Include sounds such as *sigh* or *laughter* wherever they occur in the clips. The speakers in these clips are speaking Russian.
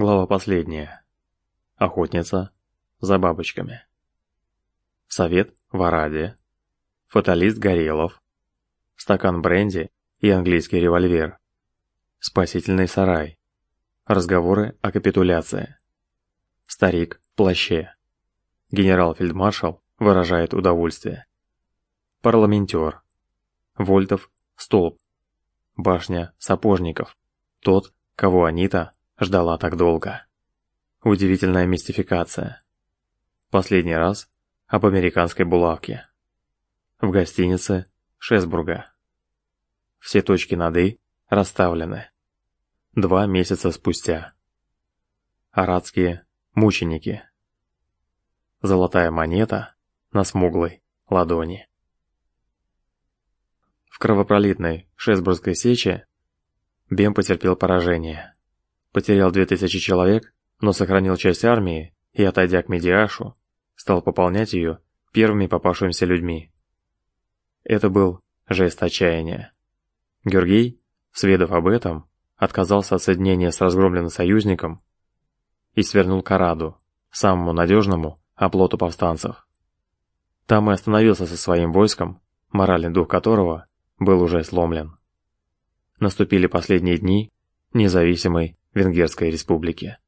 Глава последняя. Охотница за бабочками. Совет в Араде. Фаталист Горелов. Стакан бренди и английский револьвер. Спасительный сарай. Разговоры о капитуляции. Старик в плаще. Генерал-фельдмаршал выражает удовольствие. Парламентер. Вольтов столб. Башня сапожников. Тот, кого Анита ждала так долго. Удивительная мистификация. Последний раз об американской булавке. В гостинице Шесбурга. Все точки над «и» расставлены. Два месяца спустя. Арадские мученики. Золотая монета на смуглой ладони. В кровопролитной Шесбургской сече Бем потерпел поражение потерял 2000 человек, но сохранил часть армии и, отойдя к Медиашу, стал пополнять ее первыми попавшимися людьми. Это был жест отчаяния. Георгий, сведав об этом, отказался от соединения с разгромленным союзником и свернул к Араду, самому надежному оплоту повстанцев. Там и остановился со своим войском, моральный дух которого был уже сломлен. Наступили последние дни независимой Венгерской республики.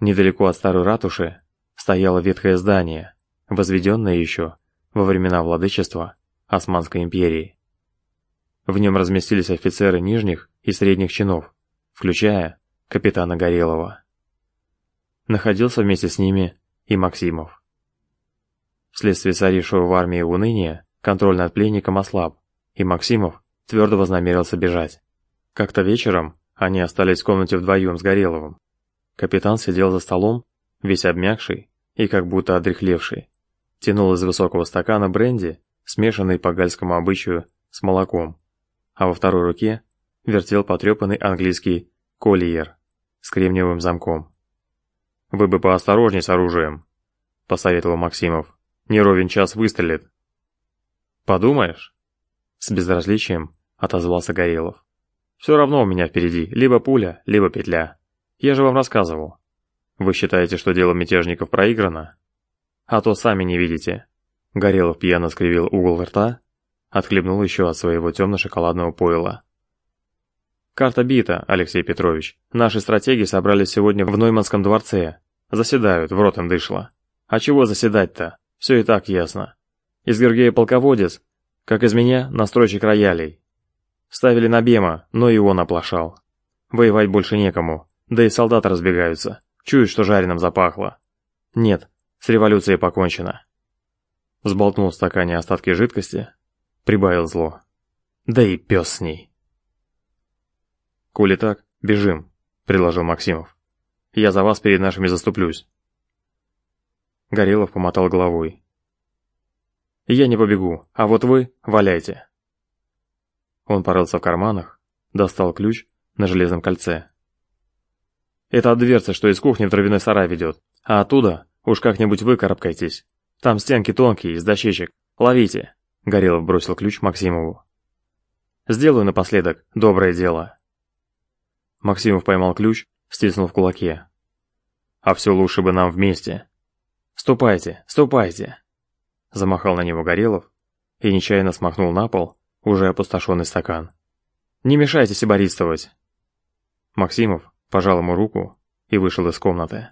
Недалеко от старой ратуши стояло ветхое здание, возведенное еще во времена владычества Османской империи. В нем разместились офицеры нижних и средних чинов, включая капитана Горелова. Находился вместе с ними и Максимов. Вследствие царившего в армии уныния контроль над пленником ослаб, и Максимов твердо вознамерился бежать. Как-то вечером они остались в комнате вдвоем с Гореловым. Капитан сидел за столом, весь обмякший и как будто одряхлевший. Тянул из высокого стакана бренди, смешанный по гальскому обычаю с молоком, а во второй руке вертел потрепанный английский колиер с кремниевым замком. «Вы бы поосторожней с оружием», — посоветовал Максимов. «Не ровен час выстрелит». «Подумаешь?» — с безразличием отозвался Горелов. Все равно у меня впереди либо пуля, либо петля. Я же вам рассказывал. Вы считаете, что дело мятежников проиграно? А то сами не видите. Горелов пьяно скривил угол рта, отхлебнул еще от своего темно-шоколадного пойла. Карта бита, Алексей Петрович. Наши стратеги собрались сегодня в Нойманском дворце. Заседают, в рот им дышло. А чего заседать-то? Все и так ясно. Из Георгия полководец, как из меня настройщик роялей. Ставили на Бема, но и он оплошал. Воевать больше некому, да и солдаты разбегаются, чуют, что жареным запахло. Нет, с революцией покончено. Взболтнул в стакане остатки жидкости, прибавил зло. Да и пес с ней. «Коли так, бежим», — предложил Максимов. «Я за вас перед нашими заступлюсь». Горелов помотал головой. «Я не побегу, а вот вы валяйте». Он порылся в карманах, достал ключ на железном кольце. «Это от дверцы, что из кухни в дровяной сарай ведет, а оттуда уж как-нибудь выкарабкайтесь. Там стенки тонкие, из дощечек. Ловите!» Горелов бросил ключ Максимову. «Сделаю напоследок доброе дело». Максимов поймал ключ, стиснул в кулаке. «А все лучше бы нам вместе». «Ступайте, ступайте!» Замахал на него Горелов и нечаянно смахнул на пол уже опустошенный стакан. «Не мешайте сибористовать!» Максимов пожал ему руку и вышел из комнаты.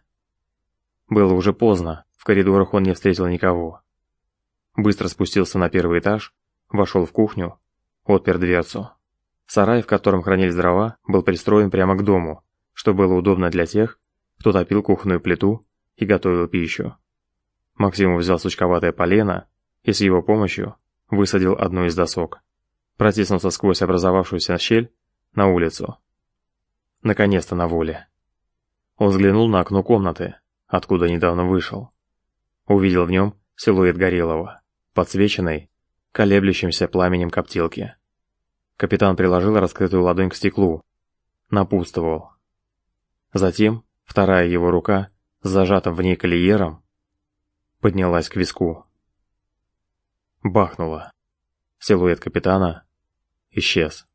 Было уже поздно, в коридорах он не встретил никого. Быстро спустился на первый этаж, вошел в кухню, отпер дверцу. Сарай, в котором хранились дрова, был пристроен прямо к дому, что было удобно для тех, кто топил кухонную плиту и готовил пищу. Максимов взял сучковатое полено и с его помощью высадил одну из досок протиснулся сквозь образовавшуюся щель на улицу. Наконец-то на воле. Он взглянул на окно комнаты, откуда недавно вышел. Увидел в нем силуэт Горелого, подсвеченный колеблющимся пламенем коптилки. Капитан приложил раскрытую ладонь к стеклу, напутствовал. Затем вторая его рука с зажатым в ней колиером поднялась к виску. Бахнуло. Силуэт капитана исчез.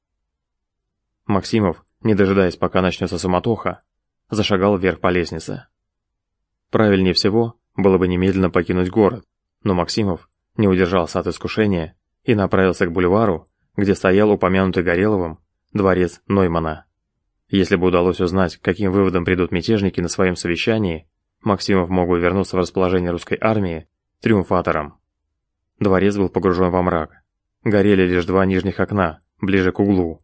Максимов, не дожидаясь, пока начнется суматоха, зашагал вверх по лестнице. Правильнее всего было бы немедленно покинуть город, но Максимов не удержался от искушения и направился к бульвару, где стоял упомянутый Гореловым дворец Ноймана. Если бы удалось узнать, каким выводом придут мятежники на своем совещании, Максимов мог бы вернуться в расположение русской армии триумфатором. Дворец был погружен во мрак. Горели лишь два нижних окна, ближе к углу.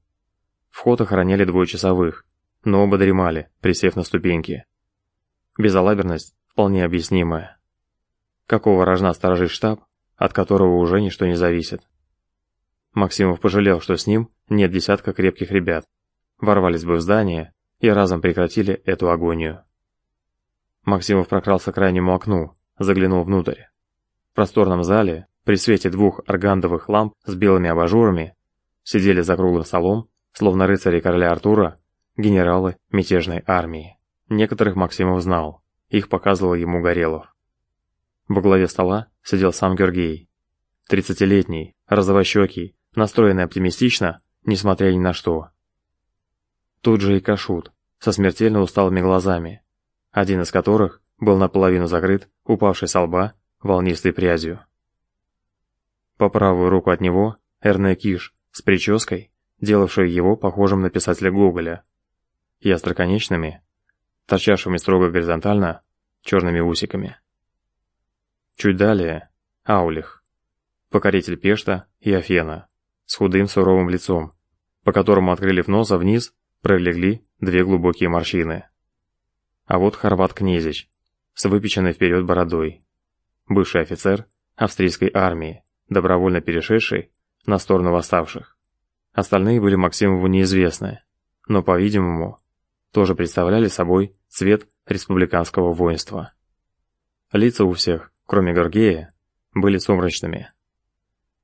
Вход охраняли двое часовых, но оба дремали, присев на ступеньки. Безалаберность вполне объяснимая. Какого рожна сторожит штаб, от которого уже ничто не зависит? Максимов пожалел, что с ним нет десятка крепких ребят. Ворвались бы в здание и разом прекратили эту агонию. Максимов прокрался к крайнему окну, заглянул внутрь. В просторном зале, при свете двух аргандовых ламп с белыми абажурами, сидели за круглым столом, словно рыцари короля Артура, генералы мятежной армии. Некоторых Максимов знал, их показывал ему Горелов. Во главе стола сидел сам Георгий. Тридцатилетний, розовощекий, настроенный оптимистично, несмотря ни на что. Тут же и Кашут, со смертельно усталыми глазами, один из которых был наполовину закрыт, упавший со лба, волнистой прядью. По правую руку от него Эрне Киш с прической, делавшей его похожим на писателя Гоголя, и остроконечными, торчавшими строго горизонтально, черными усиками. Чуть далее – Аулих, покоритель Пешта и Афена, с худым суровым лицом, по которому, открыли носа вниз, пролегли две глубокие морщины. А вот Хорват Князич, с выпеченной вперед бородой, бывший офицер австрийской армии, добровольно перешедший на сторону восставших. Остальные были Максимову неизвестны, но, по-видимому, тоже представляли собой цвет республиканского воинства. Лица у всех, кроме Горгея, были сумрачными.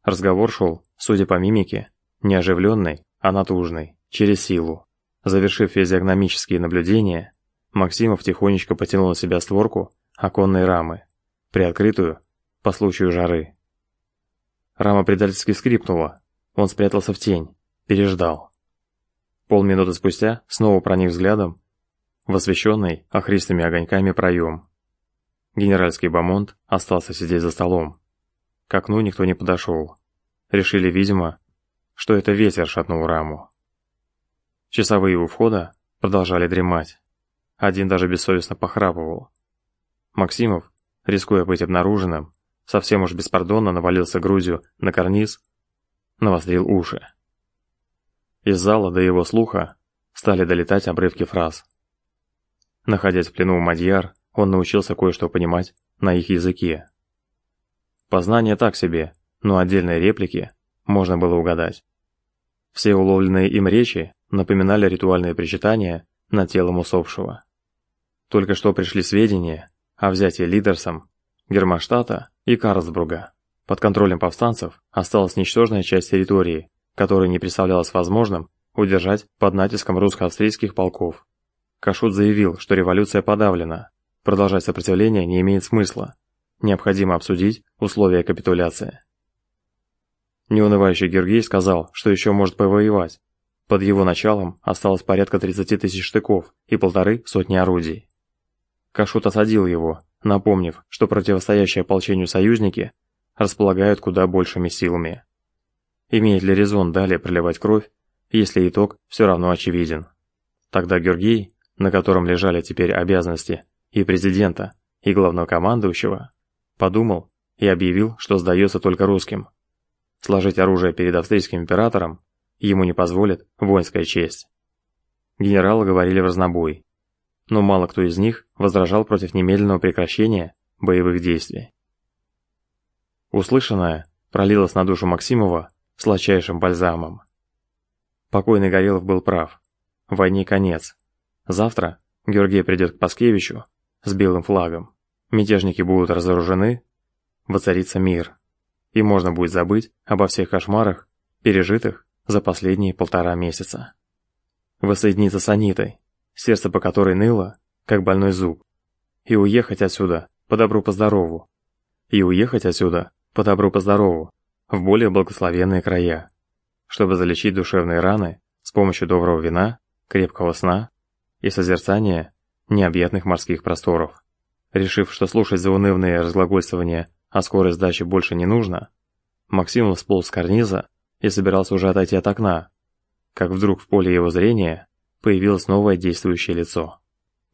Разговор шел, судя по мимике, не оживленный, а натужный, через силу. Завершив физиогномические наблюдения, Максимов тихонечко потянул на себя створку оконной рамы, приоткрытую по случаю жары. Рама предательски скрипнула, он спрятался в тень, переждал. Полминуты спустя снова проник взглядом в освещенный охристыми огоньками проем. Генеральский бомонд остался сидеть за столом. К окну никто не подошел. Решили, видимо, что это ветер шатнул раму. Часовые у входа продолжали дремать. Один даже бессовестно похрапывал. Максимов, рискуя быть обнаруженным, совсем уж беспардонно навалился грудью на карниз, навострил уши. Из зала до его слуха стали долетать обрывки фраз. Находясь в плену у Мадьяр, он научился кое-что понимать на их языке. Познание так себе, но отдельные реплики можно было угадать. Все уловленные им речи напоминали ритуальные причитания над телом усопшего. Только что пришли сведения о взятии Лидерсом Германштадта и Карлсбруга. Под контролем повстанцев осталась ничтожная часть территории, которую не представлялось возможным удержать под натиском русско-австрийских полков. Кашут заявил, что революция подавлена, продолжать сопротивление не имеет смысла, необходимо обсудить условия капитуляции. Неунывающий Георгий сказал, что еще может повоевать. Под его началом осталось порядка 30 тысяч штыков и полторы сотни орудий. Кашут осадил его, напомнив, что противостоящие ополчению союзники располагают куда большими силами. Имеет ли резон далее проливать кровь, если итог все равно очевиден? Тогда Георгий, на котором лежали теперь обязанности и президента, и главнокомандующего, подумал и объявил, что сдается только русским. Сложить оружие перед австрийским императором ему не позволит воинская честь. Генералы говорили в разнобой, но мало кто из них возражал против немедленного прекращения боевых действий. Услышанное пролилось на душу Максимова сладчайшим бальзамом. Покойный Горелов был прав. Войне конец. Завтра Георгий придет к Паскевичу с белым флагом. Мятежники будут разоружены, воцарится мир и можно будет забыть обо всех кошмарах, пережитых за последние полтора месяца. Воссоединиться с Анитой, сердце по которой ныло, как больной зуб, и уехать отсюда по добру по здорову, и уехать отсюда по добру по здорову в более благословенные края, чтобы залечить душевные раны с помощью доброго вина, крепкого сна и созерцания необъятных морских просторов. Решив, что слушать заунывные разглагольствования о скорой сдаче больше не нужно, Максим всполз с карниза и собирался уже отойти от окна, как вдруг в поле его зрения появилось новое действующее лицо.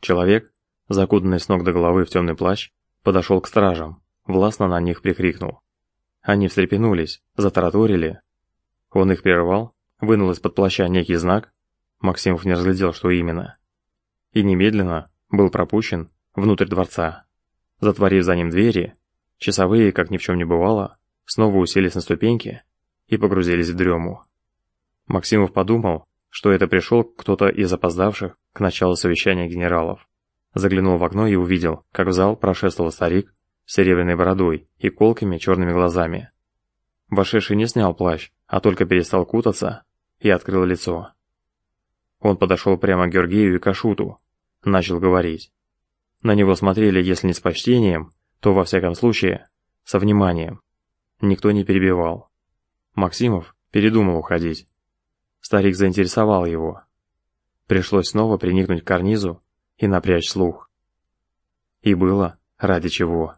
Человек, закутанный с ног до головы в темный плащ, подошел к стражам, властно на них прикрикнул. Они встрепенулись, затараторили. Он их прервал, вынул из-под плаща некий знак, Максимов не разглядел, что именно. И немедленно был пропущен внутрь дворца. Затворив за ним двери, часовые, как ни в чем не бывало, снова уселись на ступеньки и погрузились в дрему. Максимов подумал, что это пришел кто-то из опоздавших к началу совещания генералов. Заглянул в окно и увидел, как в зал прошествовал старик с серебряной бородой и колкими черными глазами. Вошедший не снял плащ, а только перестал кутаться и открыл лицо. Он подошел прямо к Георгию и Кашуту, начал говорить. На него смотрели, если не с почтением, то во всяком случае, со вниманием. Никто не перебивал. Максимов передумал уходить. Старик заинтересовал его. Пришлось снова приникнуть к карнизу и напрячь слух. И было ради чего.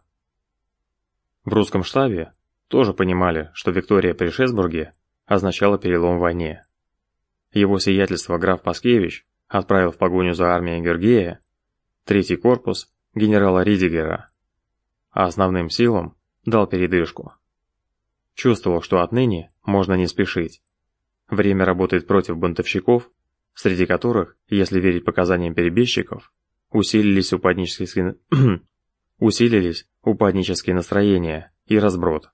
В русском штабе тоже понимали, что Виктория при Шесбурге означала перелом в войне. Его сиятельство граф Паскевич отправил в погоню за армией Георгия третий корпус генерала Ридигера, а основным силам дал передышку. Чувствовал, что отныне можно не спешить. Время работает против бунтовщиков, среди которых, если верить показаниям перебежчиков, усилились упаднические, *clears throat* усилились упаднические настроения и разброд.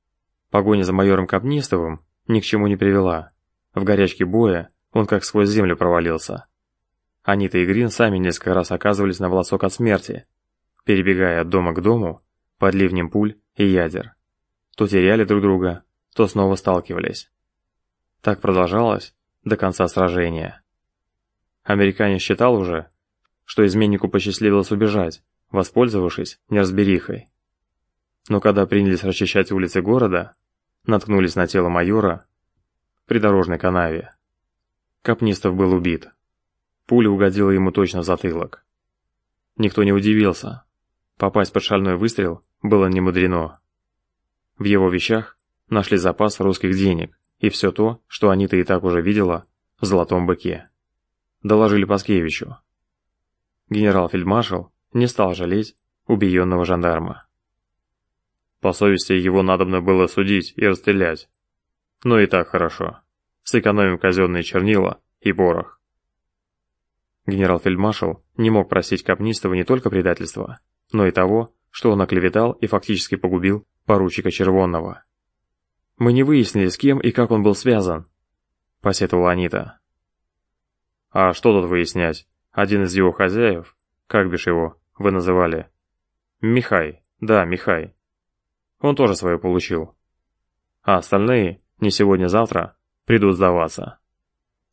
Погоня за майором Капнистовым ни к чему не привела. В горячке боя он как сквозь землю провалился. Анита и Грин сами несколько раз оказывались на волосок от смерти, перебегая от дома к дому под ливнем пуль и ядер. То теряли друг друга, то снова сталкивались. Так продолжалось до конца сражения. Американец считал уже, что изменнику посчастливилось убежать, воспользовавшись неразберихой. Но когда принялись расчищать улицы города, наткнулись на тело майора в придорожной канаве. Капнистов был убит. Пуля угодила ему точно в затылок. Никто не удивился. Попасть под шальной выстрел было немудрено. В его вещах нашли запас русских денег и все то, что Анита и так уже видела в золотом быке. Доложили Паскевичу. Генерал-фельдмаршал не стал жалеть убиенного жандарма. По совести его надобно было судить и расстрелять. Но и так хорошо сэкономим казенные чернила и порох. Генерал-фельдмаршал не мог простить Капнистова не только предательства, но и того, что он оклеветал и фактически погубил поручика Червонного. «Мы не выяснили, с кем и как он был связан», — посетовала Анита. «А что тут выяснять? Один из его хозяев, как бишь его, вы называли?» «Михай, да, Михай. Он тоже свое получил. А остальные, не сегодня-завтра, придут сдаваться.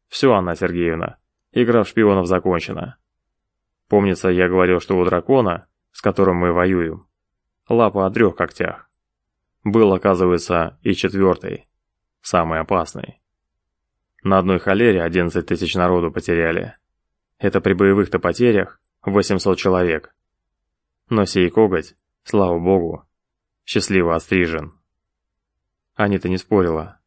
Все, Анна Сергеевна, игра в шпионов закончена. Помнится, я говорил, что у дракона, с которым мы воюем, лапа о трех когтях. Был, оказывается, и четвертый, самый опасный. На одной холере 11 тысяч народу потеряли. Это при боевых-то потерях 800 человек. Но сей коготь, слава богу, счастливо отстрижен. Анита не спорила.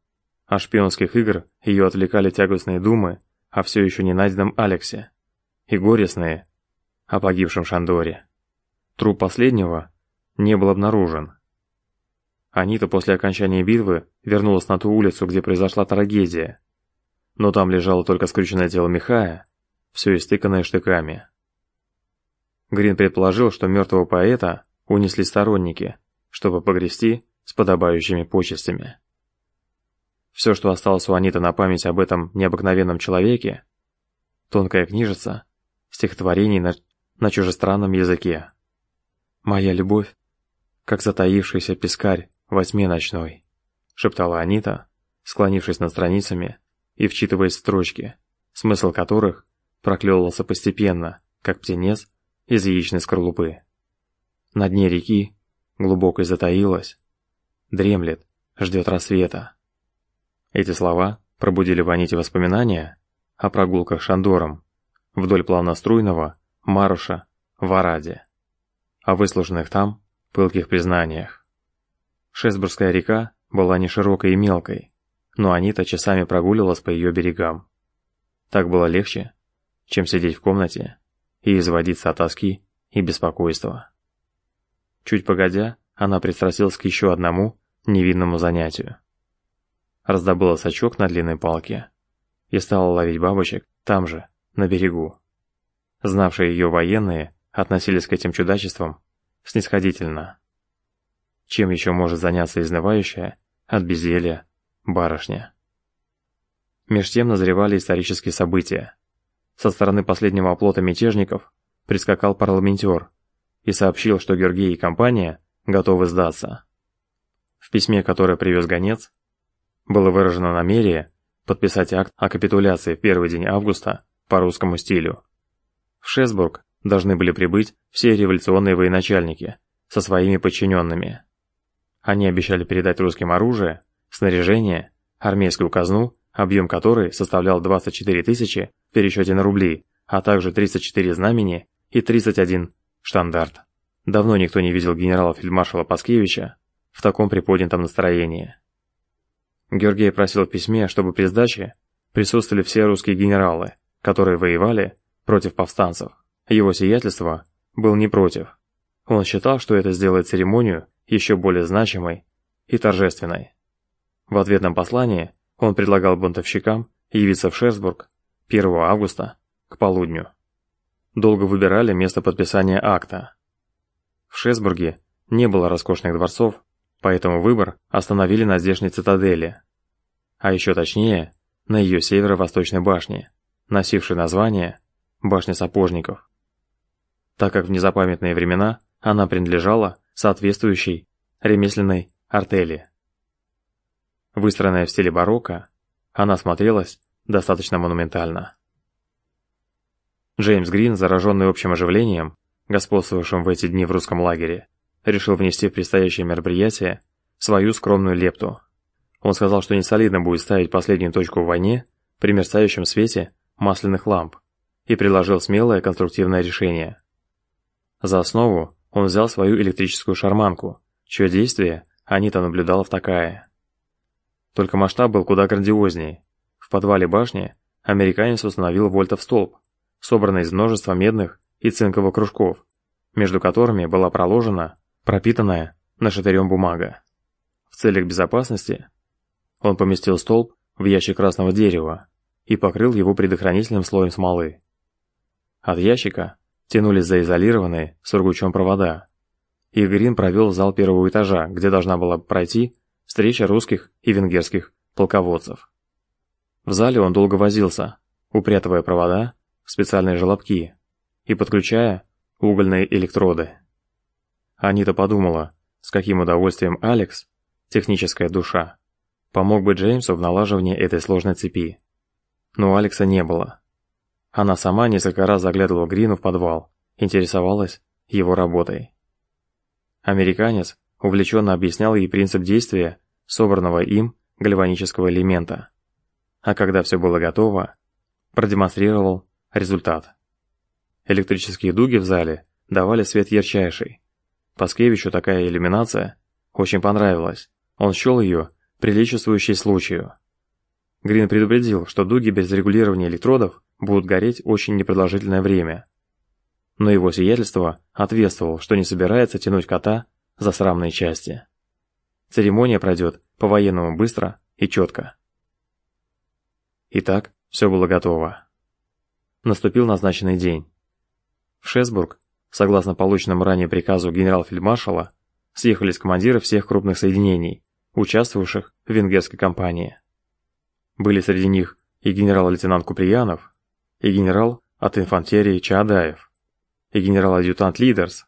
От шпионских игр ее отвлекали тягостные думы о все еще не найденном Алексе и горестные о погибшем Шандоре. Труп последнего не был обнаружен. Анита после окончания битвы вернулась на ту улицу, где произошла трагедия, но там лежало только скрюченное тело Михая, все истыканное штыками. Грин предположил, что мертвого поэта унесли сторонники, чтобы погрести с подобающими почестями. Все, что осталось у Аниты на память об этом необыкновенном человеке, тонкая книжица, стихотворений на, на чужестранном языке. «Моя любовь, как затаившийся пескарь во тьме ночной», шептала Анита, склонившись над страницами и вчитываясь в строчки, смысл которых проклевывался постепенно, как птенец из яичной скорлупы. На дне реки глубокой затаилась, дремлет, ждет рассвета. Эти слова пробудили в Аните воспоминания о прогулках Шандором вдоль плавноструйного Маруша в Араде, о выслушанных там пылких признаниях. Шесбургская река была не широкой и мелкой, но Анита часами прогуливалась по ее берегам. Так было легче, чем сидеть в комнате и изводиться от тоски и беспокойства. Чуть погодя, она пристрастилась к еще одному невинному занятию. Раздобыла сачок на длинной палке и стала ловить бабочек там же, на берегу. Знавшие ее военные относились к этим чудачествам снисходительно. Чем еще может заняться изнывающая от безделья барышня? Меж тем назревали исторические события. Со стороны последнего оплота мятежников прискакал парламентер и сообщил, что Георгий и компания готовы сдаться. В письме, которое привез гонец, было выражено намерение подписать акт о капитуляции в первый день августа по русскому стилю. В Шесбург должны были прибыть все революционные военачальники со своими подчиненными. Они обещали передать русским оружие, снаряжение, армейскую казну, объем которой составлял 24 тысячи в пересчете на рубли, а также 34 знамени и 31 штандарт. Давно никто не видел генерала-фельдмаршала Паскевича в таком приподнятом настроении. Георгий просил в письме, чтобы при сдаче присутствовали все русские генералы, которые воевали против повстанцев. Его сиятельство был не против. Он считал, что это сделает церемонию еще более значимой и торжественной. В ответном послании он предлагал бунтовщикам явиться в Шерсбург 1 августа к полудню. Долго выбирали место подписания акта. В Шерсбурге не было роскошных дворцов, поэтому выбор остановили на здешней цитадели. А еще точнее, на ее северо-восточной башне, носившей название «Башня сапожников» так как в незапамятные времена она принадлежала соответствующей ремесленной артели. Выстроенная в стиле барокко, она смотрелась достаточно монументально. Джеймс Грин, зараженный общим оживлением, господствовавшим в эти дни в русском лагере, решил внести в предстоящее мероприятие свою скромную лепту. Он сказал, что не солидно будет ставить последнюю точку в войне при мерцающем свете масляных ламп, и предложил смелое конструктивное решение. За основу он взял свою электрическую шарманку, чье действие Анита наблюдала в такая. Только масштаб был куда грандиознее. В подвале башни американец установил вольтов столб, собранный из множества медных и цинковых кружков, между которыми была проложена пропитанная нашатырем бумага. В целях безопасности он поместил столб в ящик красного дерева и покрыл его предохранительным слоем смолы. От ящика тянулись заизолированные сургучом провода. И Грин провел в зал первого этажа, где должна была пройти встреча русских и венгерских полководцев. В зале он долго возился, упрятывая провода в специальные желобки и подключая угольные электроды. Анита подумала, с каким удовольствием Алекс, техническая душа, помог бы Джеймсу в налаживании этой сложной цепи. Но Алекса не было. Она сама несколько раз заглядывала Грину в подвал, интересовалась его работой. Американец увлеченно объяснял ей принцип действия собранного им гальванического элемента. А когда все было готово, продемонстрировал результат. Электрические дуги в зале давали свет ярчайший. Паскевичу такая иллюминация очень понравилась. Он счел ее приличествующей случаю. Грин предупредил, что дуги без регулирования электродов будут гореть очень непродолжительное время. Но его сиятельство ответствовал, что не собирается тянуть кота за срамные части. Церемония пройдет по-военному быстро и четко. Итак, все было готово. Наступил назначенный день. В Шесбург, согласно полученному ранее приказу генерал-фельдмаршала, съехались командиры всех крупных соединений, участвовавших в венгерской кампании. Были среди них и генерал-лейтенант Куприянов, и генерал от инфантерии Чаадаев, и генерал-адъютант Лидерс,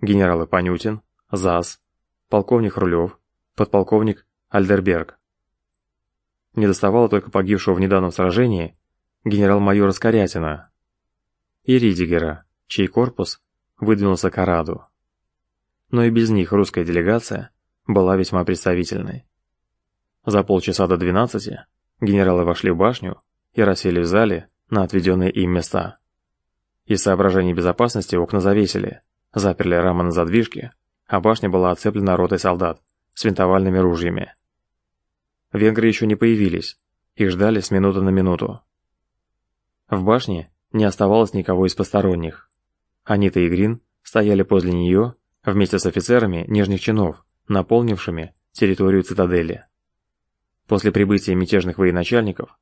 генералы Панютин, ЗАС, полковник Рулев, подполковник Альдерберг. Не доставало только погибшего в недавнем сражении генерал-майора Скорятина и Ридигера, чей корпус выдвинулся к Араду. Но и без них русская делегация была весьма представительной. За полчаса до 12 генералы вошли в башню и рассели в зале на отведенные им места. Из соображений безопасности окна завесили, заперли рамы на задвижке, а башня была оцеплена ротой солдат с винтовальными ружьями. Венгры еще не появились, их ждали с минуты на минуту. В башне не оставалось никого из посторонних. Анита и Грин стояли возле нее вместе с офицерами нижних чинов, наполнившими территорию цитадели. После прибытия мятежных военачальников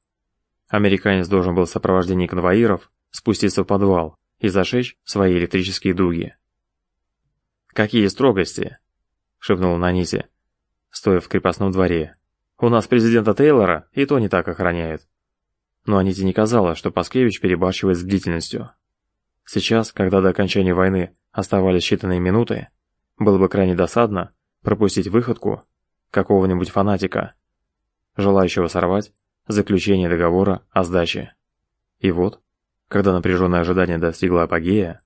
американец должен был в сопровождении конвоиров спуститься в подвал и зажечь свои электрические дуги. «Какие строгости!» — шепнул Наните, стоя в крепостном дворе. «У нас президента Тейлора и то не так охраняют». Но Аните не казалось, что Паскевич перебарщивает с бдительностью. Сейчас, когда до окончания войны оставались считанные минуты, было бы крайне досадно пропустить выходку какого-нибудь фанатика, желающего сорвать заключение договора о сдаче. И вот, когда напряженное ожидание достигло апогея,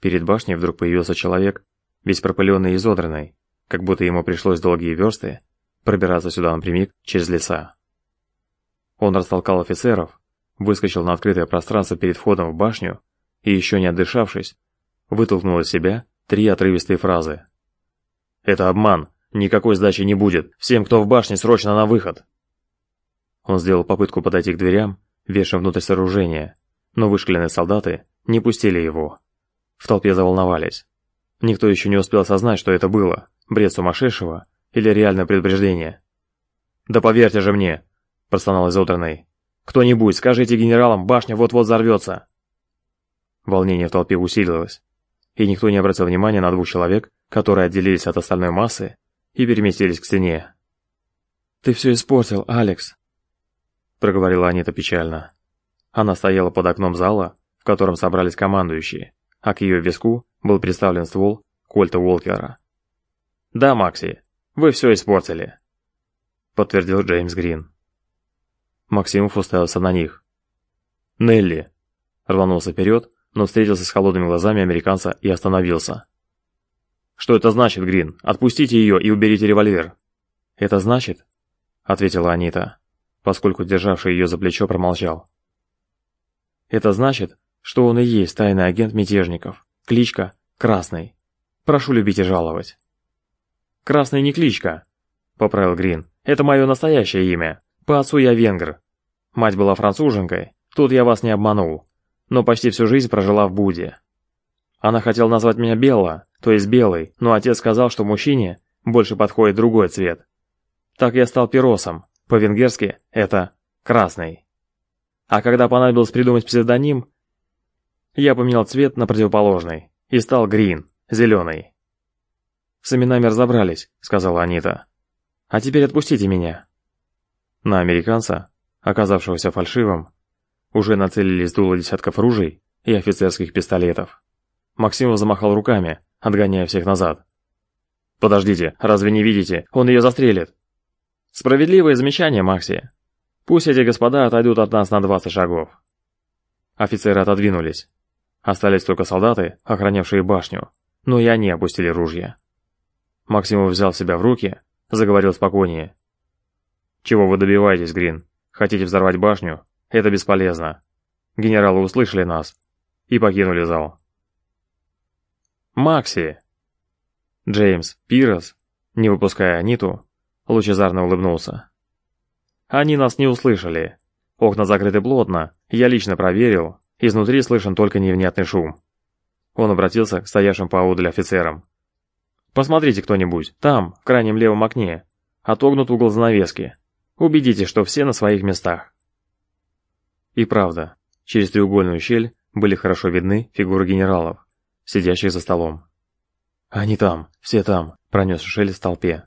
перед башней вдруг появился человек, весь пропыленный и изодранный, как будто ему пришлось долгие версты пробираться сюда напрямик через леса. Он растолкал офицеров, выскочил на открытое пространство перед входом в башню и, еще не отдышавшись, вытолкнул из себя три отрывистые фразы. «Это обман! Никакой сдачи не будет! Всем, кто в башне, срочно на выход!» Он сделал попытку подойти к дверям, вешая внутрь сооружения, но вышкаленные солдаты не пустили его. В толпе заволновались. Никто еще не успел осознать, что это было, бред сумасшедшего или реальное предупреждение. «Да поверьте же мне!» – простонал изодранный. «Кто-нибудь, скажите генералам, башня вот-вот взорвется!» Волнение в толпе усилилось, и никто не обратил внимания на двух человек, которые отделились от остальной массы и переместились к стене. «Ты все испортил, Алекс», проговорила Анита печально. Она стояла под окном зала, в котором собрались командующие, а к ее виску был приставлен ствол Кольта Уолкера. «Да, Макси, вы все испортили», — подтвердил Джеймс Грин. Максимов уставился на них. «Нелли!» — рванулся вперед, но встретился с холодными глазами американца и остановился. «Что это значит, Грин? Отпустите ее и уберите револьвер!» «Это значит?» — ответила Анита поскольку державший ее за плечо промолчал. «Это значит, что он и есть тайный агент мятежников. Кличка Красный. Прошу любить и жаловать». «Красный не кличка», — поправил Грин. «Это мое настоящее имя. По отцу я венгр. Мать была француженкой, тут я вас не обманул, но почти всю жизнь прожила в Буде. Она хотела назвать меня Белла, то есть Белый, но отец сказал, что мужчине больше подходит другой цвет. Так я стал пиросом, по-венгерски это «красный». А когда понадобилось придумать псевдоним, я поменял цвет на противоположный и стал Грин, зеленый. «С именами разобрались», — сказала Анита. «А теперь отпустите меня». На американца, оказавшегося фальшивым, уже нацелились дуло десятков ружей и офицерских пистолетов. Максимов замахал руками, отгоняя всех назад. «Подождите, разве не видите? Он ее застрелит!» Справедливое замечание, Макси. Пусть эти господа отойдут от нас на 20 шагов. Офицеры отодвинулись. Остались только солдаты, охранявшие башню, но и они опустили ружья. Максимов взял себя в руки, заговорил спокойнее. «Чего вы добиваетесь, Грин? Хотите взорвать башню? Это бесполезно. Генералы услышали нас и покинули зал». «Макси!» Джеймс Пирос, не выпуская Аниту, лучезарно улыбнулся. Они нас не услышали. Окна закрыты плотно, я лично проверил, изнутри слышен только невнятный шум. Он обратился к стоявшим поодаль офицерам. «Посмотрите кто-нибудь, там, в крайнем левом окне, отогнут угол занавески. Убедитесь, что все на своих местах». И правда, через треугольную щель были хорошо видны фигуры генералов, сидящих за столом. «Они там, все там», — пронес шелест в толпе.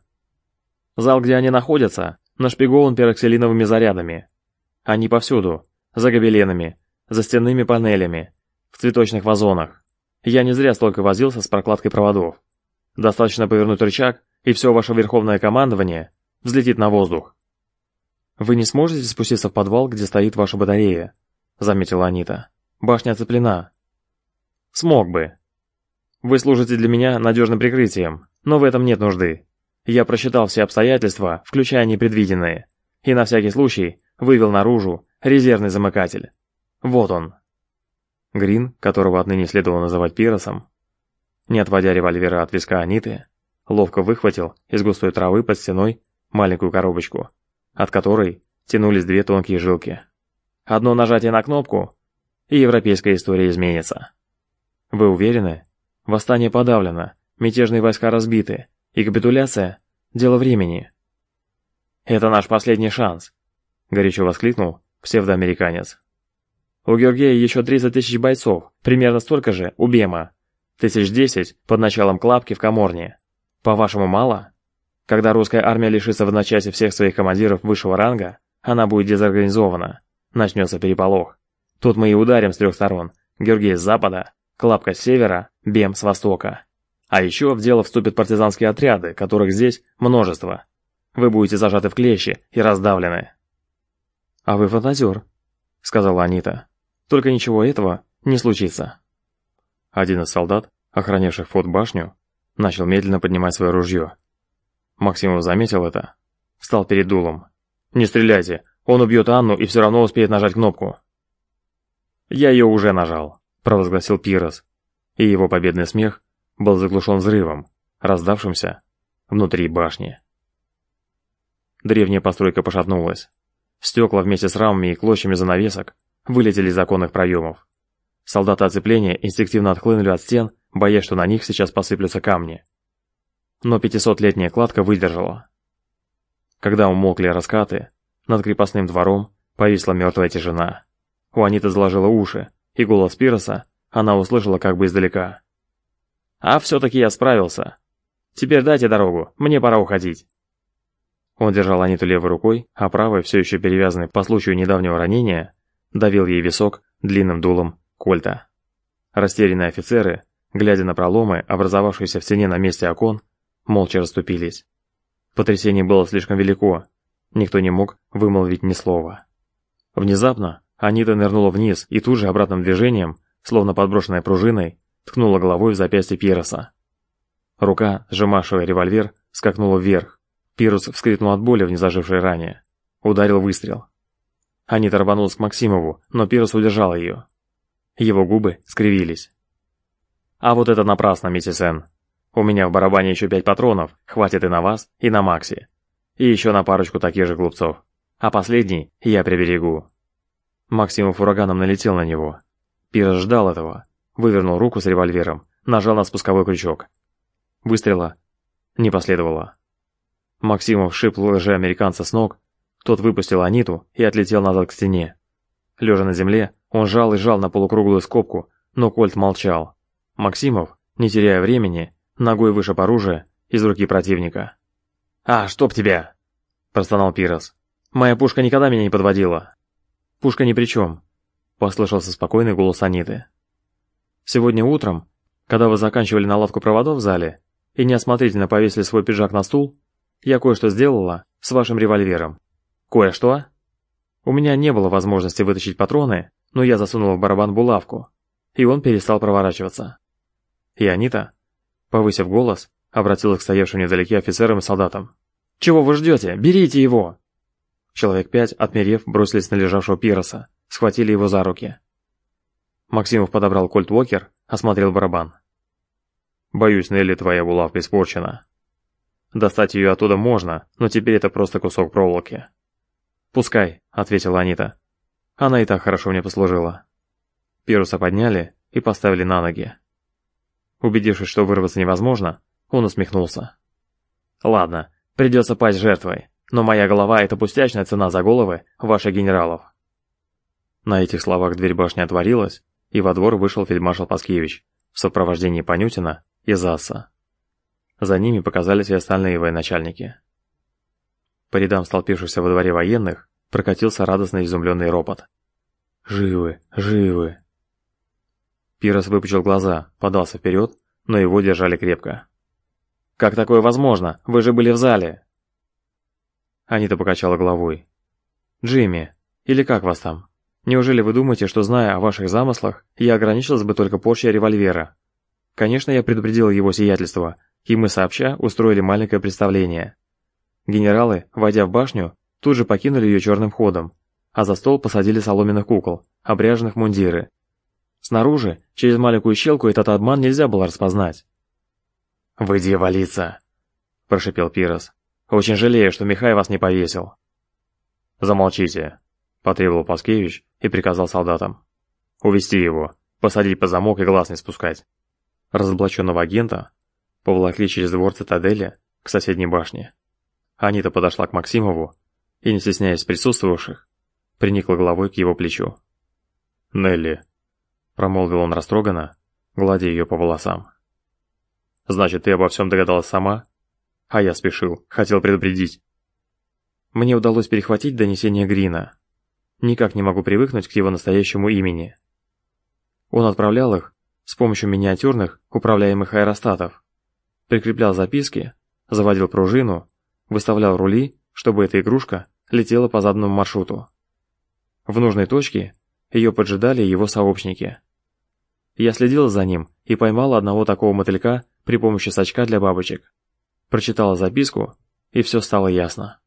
Зал, где они находятся, нашпигован пероксилиновыми зарядами. Они повсюду, за гобеленами, за стенными панелями, в цветочных вазонах. Я не зря столько возился с прокладкой проводов. Достаточно повернуть рычаг, и все ваше верховное командование взлетит на воздух. «Вы не сможете спуститься в подвал, где стоит ваша батарея?» — заметила Анита. «Башня оцеплена». «Смог бы. Вы служите для меня надежным прикрытием, но в этом нет нужды. Я просчитал все обстоятельства, включая непредвиденные, и на всякий случай вывел наружу резервный замыкатель. Вот он. Грин, которого отныне следовало называть Пиросом, не отводя револьвера от виска Аниты, ловко выхватил из густой травы под стеной маленькую коробочку, от которой тянулись две тонкие жилки. Одно нажатие на кнопку, и европейская история изменится. Вы уверены? Восстание подавлено, мятежные войска разбиты, и капитуляция – дело времени. Это наш последний шанс, горячо воскликнул псевдоамериканец. У Георгия еще 30 тысяч бойцов, примерно столько же у Бема. Тысяч десять под началом Клапки в Каморне. По-вашему, мало? Когда русская армия лишится в одночасье всех своих командиров высшего ранга, она будет дезорганизована. Начнется переполох. Тут мы и ударим с трех сторон. Георгий с запада, Клапка с севера, Бем с востока. А еще в дело вступят партизанские отряды, которых здесь множество. Вы будете зажаты в клещи и раздавлены. «А вы фантазер», — сказала Анита. «Только ничего этого не случится». Один из солдат, охранявших фот башню, начал медленно поднимать свое ружье. Максимов заметил это, встал перед дулом. «Не стреляйте, он убьет Анну и все равно успеет нажать кнопку». «Я ее уже нажал», — провозгласил Пирос, и его победный смех был заглушен взрывом, раздавшимся внутри башни. Древняя постройка пошатнулась. Стекла вместе с рамами и клочьями занавесок вылетели из оконных проемов. Солдаты оцепления инстинктивно отхлынули от стен, боясь, что на них сейчас посыплются камни. Но пятисотлетняя кладка выдержала. Когда умолкли раскаты, над крепостным двором повисла мертвая тишина. У Аниты заложила уши, и голос Пироса она услышала как бы издалека. «А все-таки я справился. Теперь дайте дорогу, мне пора уходить». Он держал Аниту левой рукой, а правой, все еще перевязанной по случаю недавнего ранения, давил ей висок длинным дулом кольта. Растерянные офицеры, глядя на проломы, образовавшиеся в стене на месте окон, молча расступились. Потрясение было слишком велико, никто не мог вымолвить ни слова. Внезапно Анита нырнула вниз и тут же обратным движением, словно подброшенная пружиной, ткнула головой в запястье Пироса. Рука, сжимавшая револьвер, скакнула вверх. Пирус вскрикнул от боли в незажившей ране. Ударил выстрел. Анита рванулась к Максимову, но Пирус удержал ее. Его губы скривились. «А вот это напрасно, миссис Н. У меня в барабане еще пять патронов, хватит и на вас, и на Макси. И еще на парочку таких же глупцов. А последний я приберегу». Максимов ураганом налетел на него. Пирос ждал этого, вывернул руку с револьвером, нажал на спусковой крючок. Выстрела не последовало. Максимов шип лже-американца с ног, тот выпустил Аниту и отлетел назад к стене. Лежа на земле, он жал и жал на полукруглую скобку, но Кольт молчал. Максимов, не теряя времени, ногой вышиб оружие из руки противника. «А, чтоб тебя!» – простонал Пирос. «Моя пушка никогда меня не подводила». «Пушка ни при чем», – послышался спокойный голос Аниты. «Сегодня утром, когда вы заканчивали наладку проводов в зале и неосмотрительно повесили свой пиджак на стул, я кое-что сделала с вашим револьвером». «Кое-что?» У меня не было возможности вытащить патроны, но я засунул в барабан булавку, и он перестал проворачиваться. И Анита, повысив голос, обратилась к стоявшим недалеке офицерам и солдатам. «Чего вы ждете? Берите его!» Человек пять, отмерев, бросились на лежавшего Пироса, схватили его за руки. Максимов подобрал кольт Уокер, осмотрел барабан. «Боюсь, Нелли, твоя булавка испорчена. Достать ее оттуда можно, но теперь это просто кусок проволоки». «Пускай», — ответила Анита. Она и так хорошо мне послужила. Пируса подняли и поставили на ноги. Убедившись, что вырваться невозможно, он усмехнулся. «Ладно, придется пасть жертвой, но моя голова — это пустячная цена за головы ваших генералов». На этих словах дверь башни отворилась, и во двор вышел фельдмаршал Паскевич в сопровождении Панютина и Заса. За ними показались и остальные военачальники. По рядам столпившихся во дворе военных прокатился радостно изумленный ропот. «Живы! Живы!» Пирос выпучил глаза, подался вперед, но его держали крепко. «Как такое возможно? Вы же были в зале!» Анита покачала головой. «Джимми, или как вас там? Неужели вы думаете, что, зная о ваших замыслах, я ограничилась бы только порчей револьвера? Конечно, я предупредил его сиятельство, и мы сообща устроили маленькое представление. Генералы, войдя в башню, тут же покинули ее черным ходом, а за стол посадили соломенных кукол, обряженных мундиры. Снаружи, через маленькую щелку, этот обман нельзя было распознать. «Выйди валиться!» – прошипел Пирос. «Очень жалею, что Михай вас не повесил». «Замолчите», – потребовал Паскевич и приказал солдатам. «Увести его, посадить по замок и глаз не спускать». Разоблаченного агента поволокли через двор цитадели к соседней башне. Анита подошла к Максимову и, не стесняясь присутствовавших, приникла головой к его плечу. «Нелли», — промолвил он растроганно, гладя ее по волосам. «Значит, ты обо всем догадалась сама?» «А я спешил, хотел предупредить». Мне удалось перехватить донесение Грина. Никак не могу привыкнуть к его настоящему имени. Он отправлял их с помощью миниатюрных управляемых аэростатов, прикреплял записки, заводил пружину, выставлял рули, чтобы эта игрушка летела по заданному маршруту. В нужной точке ее поджидали его сообщники. Я следил за ним и поймал одного такого мотылька при помощи сачка для бабочек. Прочитала записку, и все стало ясно.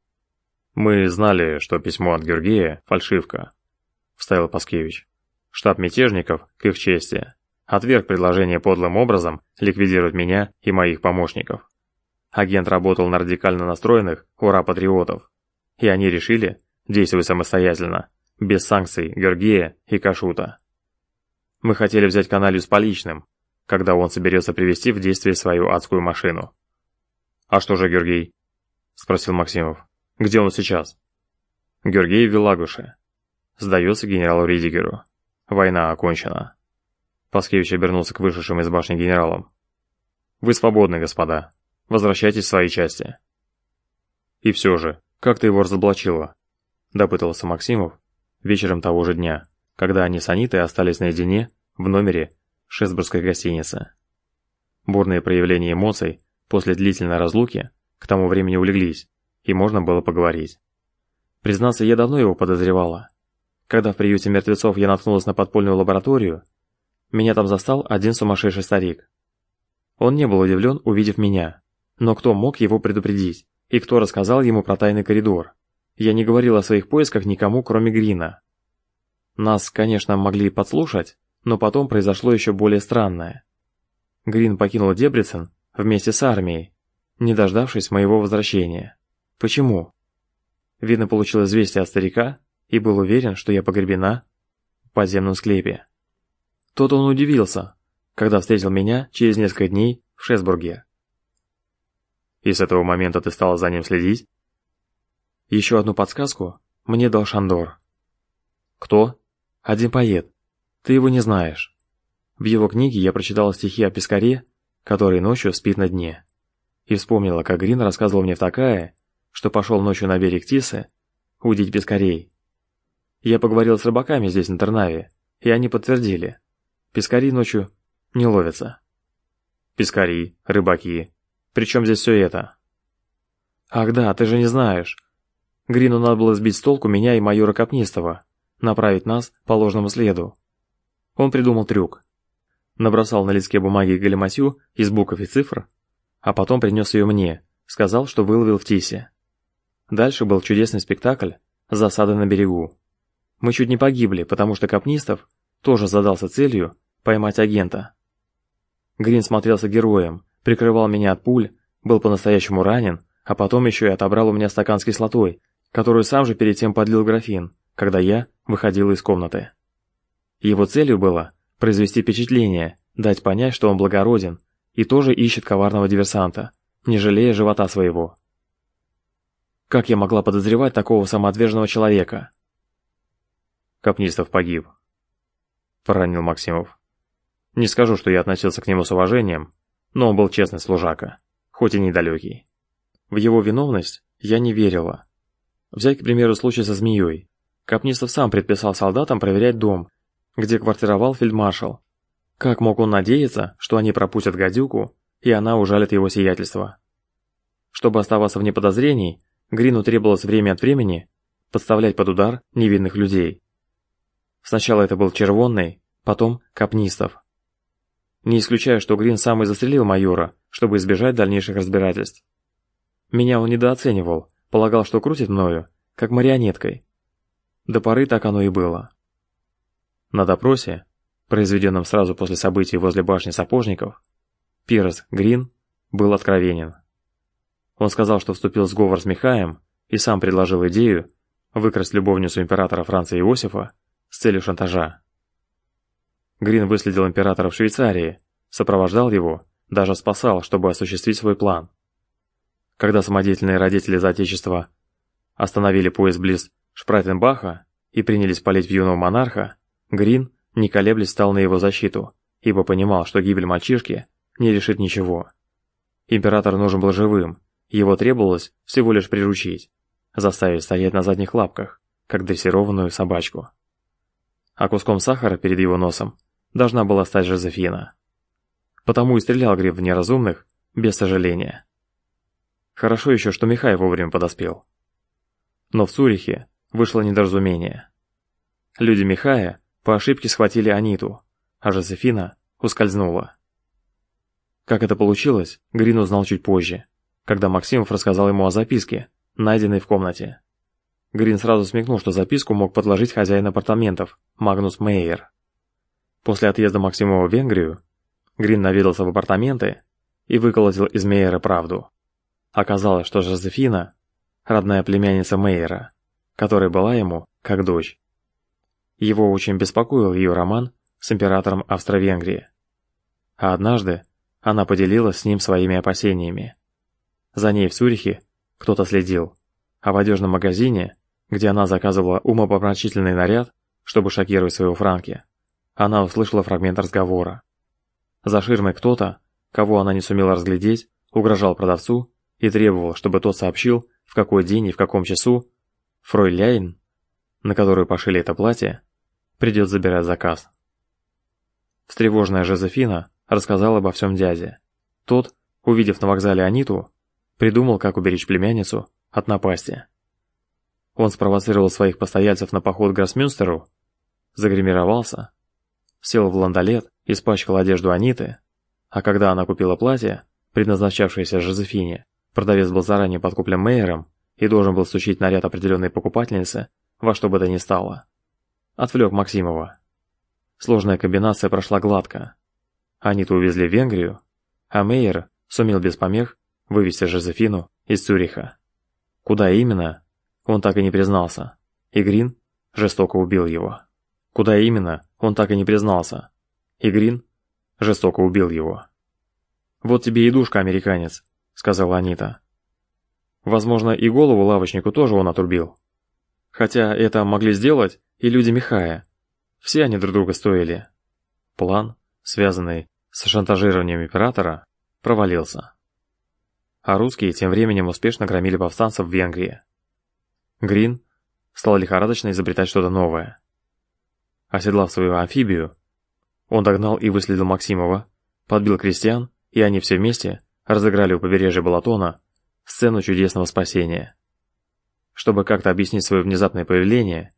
«Мы знали, что письмо от Георгия — фальшивка», — вставил Паскевич. «Штаб мятежников, к их чести, отверг предложение подлым образом ликвидировать меня и моих помощников. Агент работал на радикально настроенных ура-патриотов, и они решили действовать самостоятельно, без санкций Георгия и Кашута. Мы хотели взять Каналью с поличным, когда он соберется привести в действие свою адскую машину. «А что же Георгий?» – спросил Максимов. «Где он сейчас?» «Георгий в Вилагуше. Сдается генералу Ридигеру. Война окончена». Паскевич обернулся к вышедшим из башни генералам. «Вы свободны, господа. Возвращайтесь в свои части». «И все же, как ты его разоблачила?» – допытывался Максимов вечером того же дня, когда они с Анитой остались наедине в номере Шесбургской гостиницы. Бурные проявления эмоций после длительной разлуки к тому времени улеглись, и можно было поговорить. Признаться, я давно его подозревала. Когда в приюте мертвецов я наткнулась на подпольную лабораторию, меня там застал один сумасшедший старик. Он не был удивлен, увидев меня, но кто мог его предупредить, и кто рассказал ему про тайный коридор? Я не говорил о своих поисках никому, кроме Грина. Нас, конечно, могли подслушать, но потом произошло еще более странное. Грин покинул Дебрицен вместе с армией, не дождавшись моего возвращения. Почему? Видно, получил известие от старика и был уверен, что я погребена в подземном склепе. Тот он удивился, когда встретил меня через несколько дней в Шесбурге. И с этого момента ты стала за ним следить? Еще одну подсказку мне дал Шандор. Кто? Один поэт. Ты его не знаешь. В его книге я прочитала стихи о пескаре, который ночью спит на дне. И вспомнила, как Грин рассказывал мне в такая, что пошел ночью на берег Тисы удить пескарей. Я поговорил с рыбаками здесь, на Тернаве, и они подтвердили. Пескари ночью не ловятся. Пескари, рыбаки. Причем здесь все это? Ах да, ты же не знаешь. Грину надо было сбить с толку меня и майора Капнистова, направить нас по ложному следу. Он придумал трюк. Набросал на листке бумаги галиматью из букв и цифр, а потом принес ее мне, сказал, что выловил в Тисе. Дальше был чудесный спектакль «Засада на берегу». Мы чуть не погибли, потому что Капнистов тоже задался целью поймать агента. Грин смотрелся героем, прикрывал меня от пуль, был по-настоящему ранен, а потом еще и отобрал у меня стакан с кислотой, которую сам же перед тем подлил графин, когда я выходил из комнаты. Его целью было произвести впечатление, дать понять, что он благороден и тоже ищет коварного диверсанта, не жалея живота своего. Как я могла подозревать такого самоотверженного человека? Капнистов погиб. Поранил Максимов. Не скажу, что я относился к нему с уважением, но он был честный служака, хоть и недалекий. В его виновность я не верила. Взять, к примеру, случай со змеей. Капнистов сам предписал солдатам проверять дом, где квартировал фельдмаршал. Как мог он надеяться, что они пропустят гадюку, и она ужалит его сиятельство? Чтобы оставаться вне подозрений, Грину требовалось время от времени подставлять под удар невинных людей. Сначала это был Червонный, потом Капнистов. Не исключаю, что Грин сам и застрелил майора, чтобы избежать дальнейших разбирательств. Меня он недооценивал, полагал, что крутит мною, как марионеткой, до поры так оно и было. На допросе произведенном сразу после событий возле башни сапожников, Пирс Грин был откровенен. Он сказал, что вступил в сговор с Михаем и сам предложил идею выкрасть любовницу императора Франца Иосифа с целью шантажа. Грин выследил императора в Швейцарии, сопровождал его, даже спасал, чтобы осуществить свой план. Когда самодеятельные родители за отечество остановили поезд близ Шпрайтенбаха и принялись палить в юного монарха, Грин, не колеблясь, стал на его защиту, ибо понимал, что гибель мальчишки не решит ничего. Император нужен был живым, его требовалось всего лишь приручить, заставить стоять на задних лапках, как дрессированную собачку. А куском сахара перед его носом должна была стать Жозефина. Потому и стрелял Гриб в неразумных, без сожаления. Хорошо еще, что Михай вовремя подоспел. Но в Цюрихе вышло недоразумение. Люди Михая по ошибке схватили Аниту, а Жозефина ускользнула. Как это получилось, Грин узнал чуть позже, когда Максимов рассказал ему о записке, найденной в комнате. Грин сразу смекнул, что записку мог подложить хозяин апартаментов, Магнус Мейер. После отъезда Максимова в Венгрию, Грин наведался в апартаменты и выколотил из Мейера правду. Оказалось, что Жозефина – родная племянница Мейера, которая была ему как дочь. Его очень беспокоил ее роман с императором Австро-Венгрии. А однажды она поделилась с ним своими опасениями. За ней в Цюрихе кто-то следил, а в одежном магазине, где она заказывала умопомрачительный наряд, чтобы шокировать своего Франки, она услышала фрагмент разговора. За ширмой кто-то, кого она не сумела разглядеть, угрожал продавцу и требовал, чтобы тот сообщил, в какой день и в каком часу Фройляйн, на которую пошили это платье, придет забирать заказ. Встревоженная Жозефина рассказал обо всем дяде. Тот, увидев на вокзале Аниту, придумал, как уберечь племянницу от напасти. Он спровоцировал своих постояльцев на поход к Гроссмюнстеру, загримировался, сел в ландолет, испачкал одежду Аниты, а когда она купила платье, предназначавшееся Жозефине, продавец был заранее подкуплен Мейером и должен был сучить наряд определенной покупательницы во что бы то ни стало. Отвлек Максимова. Сложная комбинация прошла гладко. Аниту увезли в Венгрию, а Мейер сумел без помех вывести Жозефину из Цюриха. Куда именно, он так и не признался, и Грин жестоко убил его. Куда именно, он так и не признался, и Грин жестоко убил его. «Вот тебе и душка, американец», — сказала Анита. Возможно, и голову лавочнику тоже он отрубил. Хотя это могли сделать и люди Михая. Все они друг друга стоили. План связанный с шантажированием императора, провалился. А русские тем временем успешно громили повстанцев в Венгрии. Грин стал лихорадочно изобретать что-то новое. Оседлав свою амфибию, он догнал и выследил Максимова, подбил крестьян, и они все вместе разыграли у побережья Балатона сцену чудесного спасения. Чтобы как-то объяснить свое внезапное появление,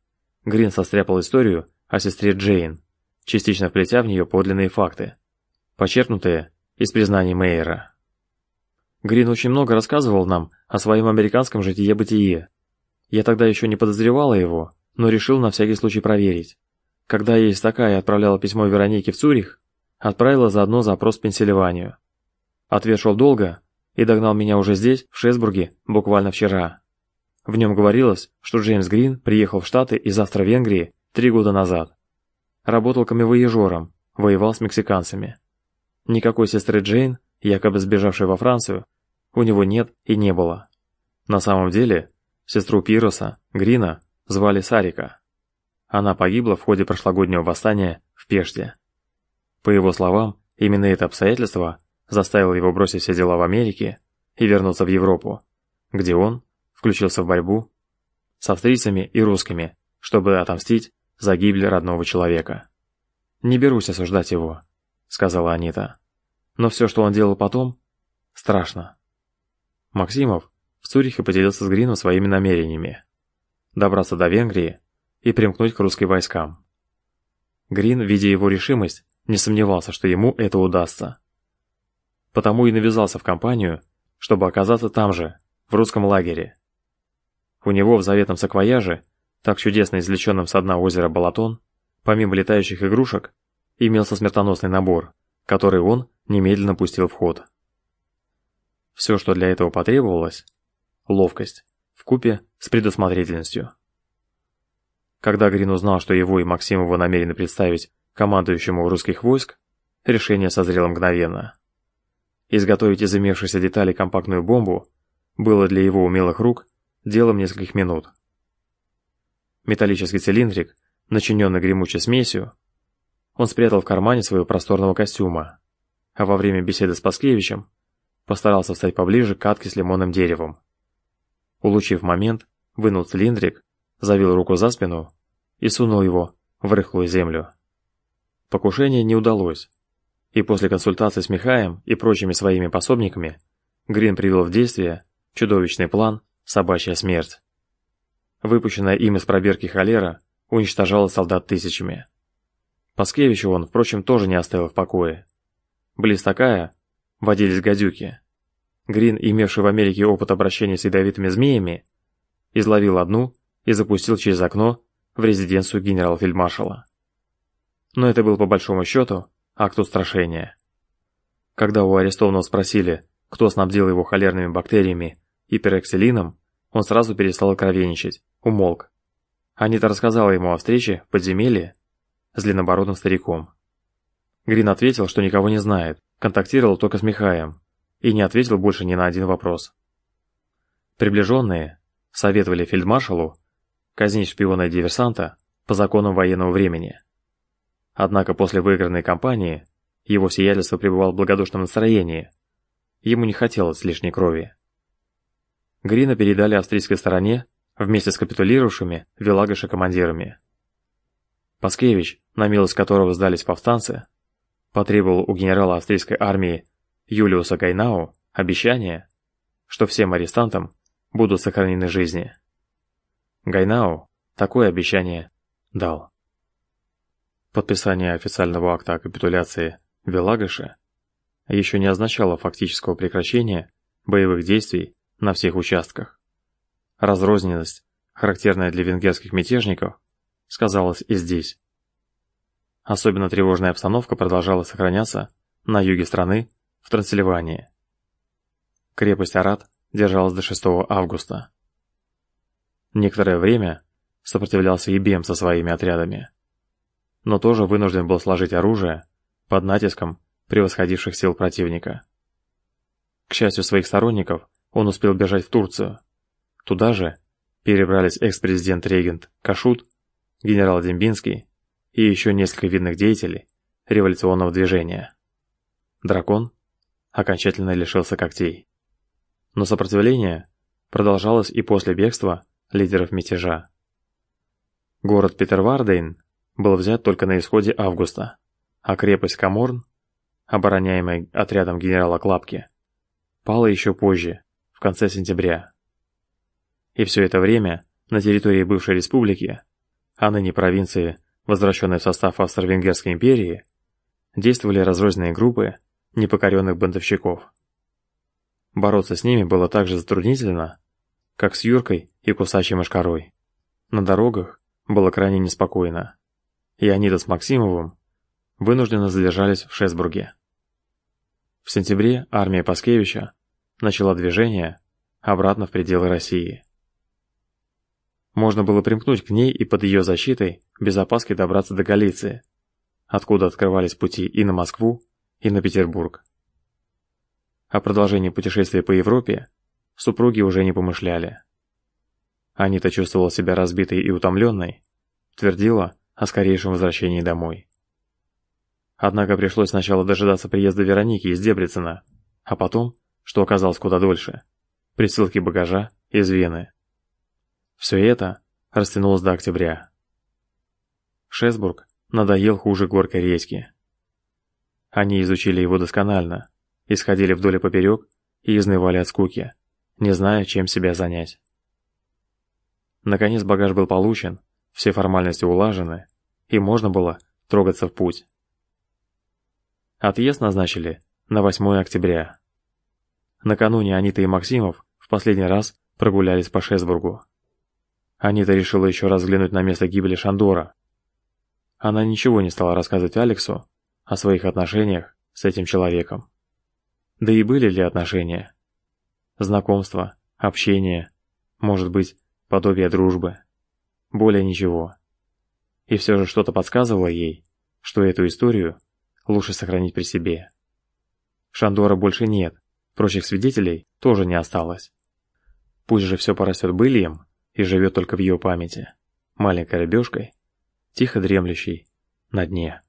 Грин состряпал историю о сестре Джейн, частично вплетя в нее подлинные факты, почерпнутые из признаний Мейера. Грин очень много рассказывал нам о своем американском житие-бытие. Я тогда еще не подозревала его, но решил на всякий случай проверить. Когда есть такая отправляла письмо Веронике в Цюрих, отправила заодно запрос в Пенсильванию. Ответ шел долго и догнал меня уже здесь, в Шесбурге, буквально вчера. В нем говорилось, что Джеймс Грин приехал в Штаты из Австро-Венгрии три года назад. Работал камевояжером, воевал с мексиканцами. Никакой сестры Джейн, якобы сбежавшей во Францию, у него нет и не было. На самом деле, сестру Пироса, Грина, звали Сарика. Она погибла в ходе прошлогоднего восстания в Пеште. По его словам, именно это обстоятельство заставило его бросить все дела в Америке и вернуться в Европу, где он включился в борьбу с австрийцами и русскими, чтобы отомстить за гибель родного человека. «Не берусь осуждать его», — сказала Анита. «Но все, что он делал потом, страшно». Максимов в Цюрихе поделился с Грином своими намерениями. Добраться до Венгрии и примкнуть к русским войскам. Грин, видя его решимость, не сомневался, что ему это удастся. Потому и навязался в компанию, чтобы оказаться там же, в русском лагере. У него в заветном саквояже так чудесно извлеченном со дна озера Балатон, помимо летающих игрушек, имелся смертоносный набор, который он немедленно пустил в ход. Все, что для этого потребовалось – ловкость, вкупе с предусмотрительностью. Когда Грин узнал, что его и Максимова намерены представить командующему русских войск, решение созрело мгновенно. Изготовить из имевшихся деталей компактную бомбу было для его умелых рук делом нескольких минут. Металлический цилиндрик, начиненный гремучей смесью, он спрятал в кармане своего просторного костюма, а во время беседы с Паскевичем постарался встать поближе к катке с лимонным деревом. Улучив момент, вынул цилиндрик, завил руку за спину и сунул его в рыхлую землю. Покушение не удалось, и после консультации с Михаем и прочими своими пособниками Грин привел в действие чудовищный план «Собачья смерть». Выпущенная им из пробирки холера уничтожала солдат тысячами. Паскевича он, впрочем, тоже не оставил в покое. Близ такая водились гадюки. Грин, имевший в Америке опыт обращения с ядовитыми змеями, изловил одну и запустил через окно в резиденцию генерал-фельдмаршала. Но это был по большому счету акт устрашения. Когда у арестованного спросили, кто снабдил его холерными бактериями и пероксилином, он сразу перестал откровенничать, умолк. Анита рассказала ему о встрече в подземелье с длиннобородым стариком. Грин ответил, что никого не знает, контактировал только с Михаем и не ответил больше ни на один вопрос. Приближенные советовали фельдмаршалу казнить шпиона и диверсанта по законам военного времени. Однако после выигранной кампании его сиятельство пребывал в благодушном настроении. Ему не хотелось лишней крови. Грина передали австрийской стороне вместе с капитулировавшими Вилагоша командирами. Паскевич, на милость которого сдались повстанцы, потребовал у генерала австрийской армии Юлиуса Гайнау обещание, что всем арестантам будут сохранены жизни. Гайнау такое обещание дал. Подписание официального акта о капитуляции в Вилагоше еще не означало фактического прекращения боевых действий на всех участках. Разрозненность, характерная для венгерских мятежников, сказалась и здесь. Особенно тревожная обстановка продолжала сохраняться на юге страны, в Трансильвании. Крепость Арат держалась до 6 августа. Некоторое время сопротивлялся и Бем со своими отрядами, но тоже вынужден был сложить оружие под натиском превосходивших сил противника. К счастью своих сторонников, он успел бежать в Турцию. Туда же перебрались экс-президент-регент Кашут, генерал Дембинский и еще несколько видных деятелей революционного движения. Дракон окончательно лишился когтей. Но сопротивление продолжалось и после бегства лидеров мятежа. Город Петервардейн был взят только на исходе августа, а крепость Каморн, обороняемая отрядом генерала Клапки, пала еще позже, в конце сентября. И все это время на территории бывшей республики, а ныне провинции возвращенной в состав Австро-Венгерской империи, действовали разрозненные группы непокоренных бунтовщиков. Бороться с ними было так же затруднительно, как с Юркой и кусачей мошкарой. На дорогах было крайне неспокойно, и Анита с Максимовым вынужденно задержались в Шесбурге. В сентябре армия Паскевича начала движение обратно в пределы России. Можно было примкнуть к ней и под ее защитой без опаски добраться до Галиции, откуда открывались пути и на Москву, и на Петербург. О продолжении путешествия по Европе супруги уже не помышляли. Анита чувствовала себя разбитой и утомленной, твердила о скорейшем возвращении домой. Однако пришлось сначала дожидаться приезда Вероники из Дебрецена, а потом, что оказалось куда дольше, присылки багажа из Вены. Все это растянулось до октября. Шесбург надоел хуже горькой редьки. Они изучили его досконально, исходили вдоль и поперек и изнывали от скуки, не зная, чем себя занять. Наконец багаж был получен, все формальности улажены, и можно было трогаться в путь. Отъезд назначили на 8 октября. Накануне Анита и Максимов в последний раз прогулялись по Шесбургу. Анита решила еще раз взглянуть на место гибели Шандора. Она ничего не стала рассказывать Алексу о своих отношениях с этим человеком. Да и были ли отношения? Знакомство, общение, может быть, подобие дружбы. Более ничего. И все же что-то подсказывало ей, что эту историю лучше сохранить при себе. Шандора больше нет, прочих свидетелей тоже не осталось. Пусть же все порастет былием и живет только в ее памяти, маленькой рыбешкой, тихо дремлющей на дне.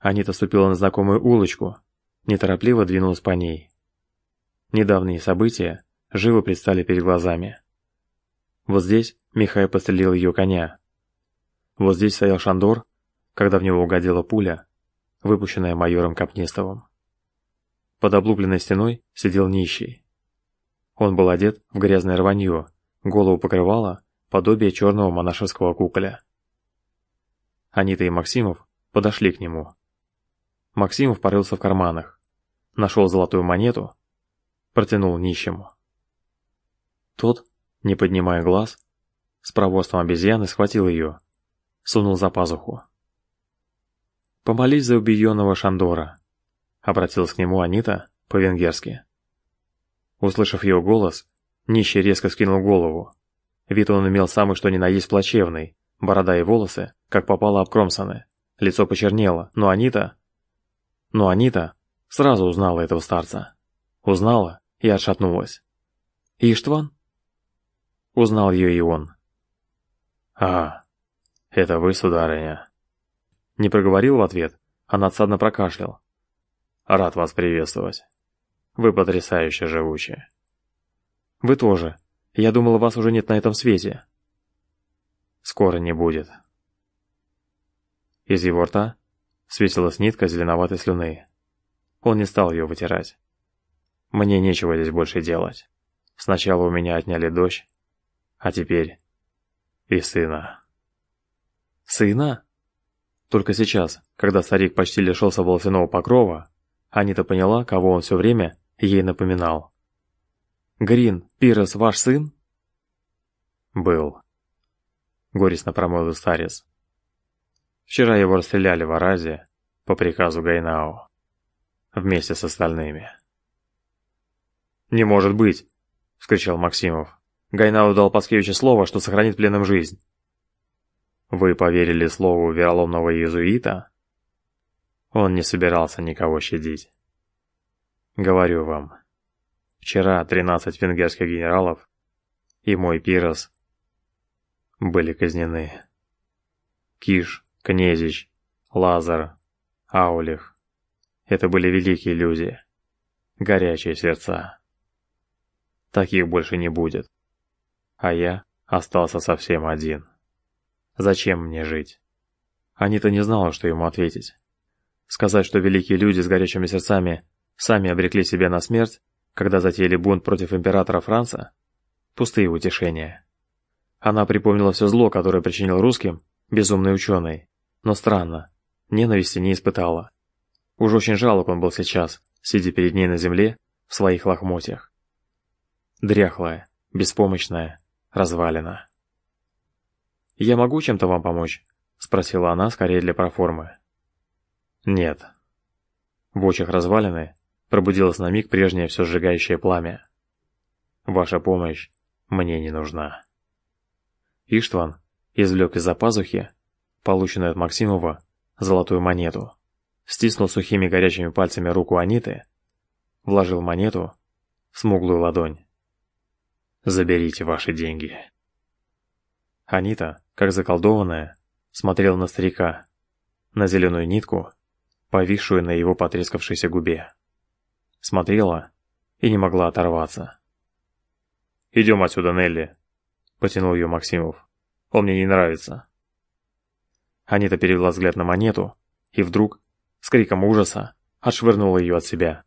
Анита ступила на знакомую улочку, неторопливо двинулась по ней. Недавние события живо предстали перед глазами. Вот здесь Михай подстрелил ее коня. Вот здесь стоял Шандор, когда в него угодила пуля, выпущенная майором Капнистовым. Под облупленной стеной сидел нищий. Он был одет в грязное рванье, голову покрывало подобие черного монашеского куколя. Анита и Максимов подошли к нему. Максимов порылся в карманах, нашел золотую монету, протянул нищему. Тот, не поднимая глаз, с проворством обезьяны схватил ее, сунул за пазуху. «Помолись за убиенного Шандора», — обратилась к нему Анита по-венгерски. Услышав ее голос, нищий резко скинул голову. Вид он имел самый что ни на есть плачевный, борода и волосы, как попало обкромсаны, лицо почернело, но Анита... Но Анита сразу узнала этого старца. Узнала и отшатнулась. «Иштван?» Узнал ее и он. «А, это вы, сударыня?» Не проговорил в ответ, а надсадно прокашлял. «Рад вас приветствовать. Вы потрясающе живучи». «Вы тоже. Я думала, вас уже нет на этом свете». «Скоро не будет». Из его рта светилась нитка зеленоватой слюны. Он не стал ее вытирать. «Мне нечего здесь больше делать. Сначала у меня отняли дочь, а теперь и сына. Сына? Только сейчас, когда старик почти лишился волосяного покрова, Анита поняла, кого он все время ей напоминал. «Грин, Пирос ваш сын?» «Был», — горестно промолвил старец. «Вчера его расстреляли в Аразе по приказу Гайнао, вместе с остальными». «Не может быть!» — вскричал Максимов. Гайнау дал Паскевичу слово, что сохранит пленным жизнь. Вы поверили слову вероломного иезуита? Он не собирался никого щадить. Говорю вам, вчера 13 венгерских генералов и мой пирос были казнены. Киш, Князич, Лазар, Аулих — это были великие люди, горячие сердца. Таких больше не будет а я остался совсем один. Зачем мне жить? Анита не знала, что ему ответить. Сказать, что великие люди с горячими сердцами сами обрекли себя на смерть, когда затеяли бунт против императора Франца? Пустые утешения. Она припомнила все зло, которое причинил русским безумный ученый. Но странно, ненависти не испытала. Уж очень жалок он был сейчас, сидя перед ней на земле, в своих лохмотьях. Дряхлая, беспомощная, развалина. «Я могу чем-то вам помочь?» — спросила она скорее для проформы. «Нет». В очах развалины пробудилось на миг прежнее все сжигающее пламя. «Ваша помощь мне не нужна». Иштван извлек из-за пазухи, полученную от Максимова, золотую монету, стиснул сухими горячими пальцами руку Аниты, вложил монету в смуглую ладонь. Заберите ваши деньги. Анита, как заколдованная, смотрела на старика, на зеленую нитку, повисшую на его потрескавшейся губе. Смотрела и не могла оторваться. «Идем отсюда, Нелли», — потянул ее Максимов. «Он мне не нравится». Анита перевела взгляд на монету и вдруг, с криком ужаса, отшвырнула ее от себя.